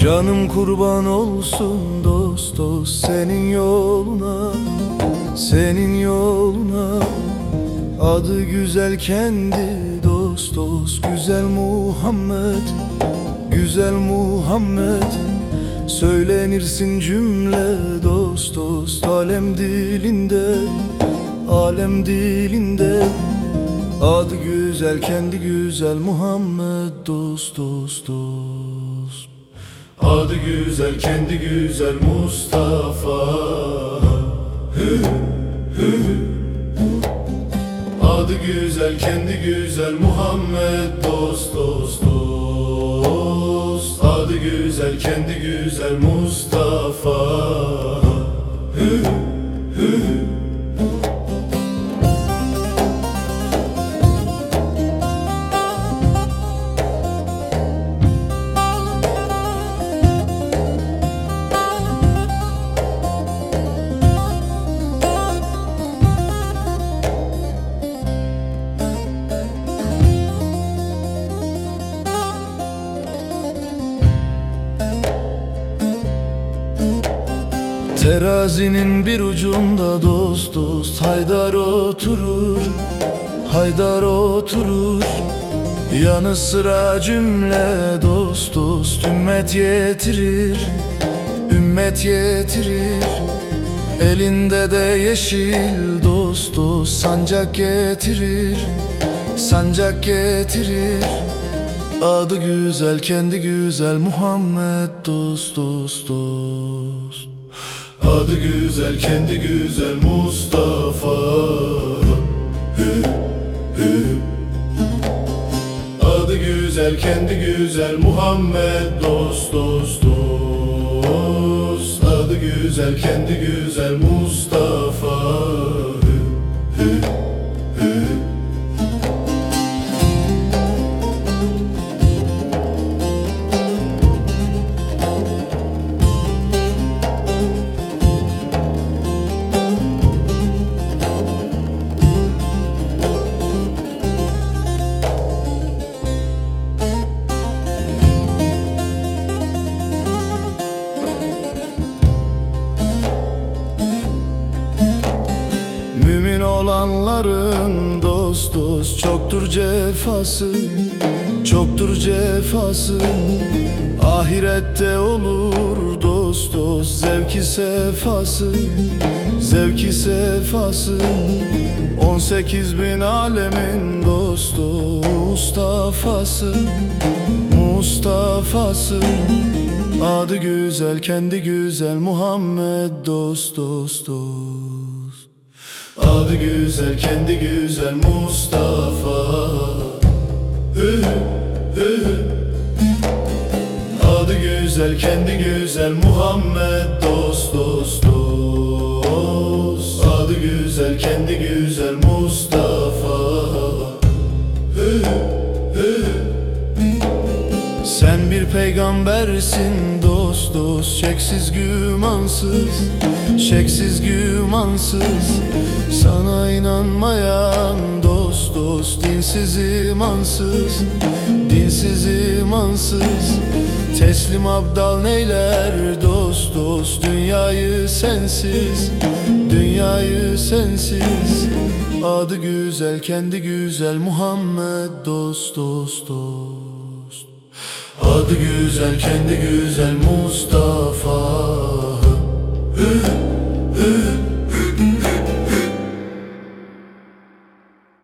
Canım kurban olsun dost dost senin yoluna Senin yoluna. Adı güzel kendi dost dost Güzel Muhammed Güzel Muhammed. Söylenirsin cümle dost dost Alem dilinde Alem dilinde. Adı güzel kendi güzel Muhammed dost dost dost Adı güzel kendi güzel Mustafa Hü, hü. Adı güzel kendi güzel Muhammed dost dost dost Adı güzel kendi güzel Mustafa Hü, hü. Terazinin bir ucunda dost dost Haydar oturur Haydar oturur. Yanı sıra cümle dost dost Ümmet yetirir Ümmet yetirir. Elinde de yeşil dost dost Sancak getirir Sancak getirir. Adı güzel kendi güzel Muhammed dost dost dost Adı güzel kendi güzel Mustafa. Adı güzel kendi güzel Muhammed. Dost dost dost. Adı güzel kendi güzel Mustafa olanların dost dost. Çoktur cefası Çoktur cefası. Ahirette olur dost dost. Zevki sefası Zevki sefası. 18 bin alemin dostu Mustafa'sı Mustafa'sı. Adı güzel kendi güzel Muhammed dost dost dost Adı güzel kendi güzel Mustafa Hü, hü. Adı güzel kendi güzel Muhammed dost dost dost Adı güzel kendi güzel Mustafa. Sen bir peygambersin dost dost Şeksiz gümansız Şeksiz gümansız. Sana inanmayan dost dost Dinsiz imansız Dinsiz imansız. Teslim abdal neyler? Dost dost Dünyayı sensiz Dünyayı sensiz. Adı güzel kendi güzel Muhammed dost dost dost Adı güzel kendi güzel Mustafa. Hü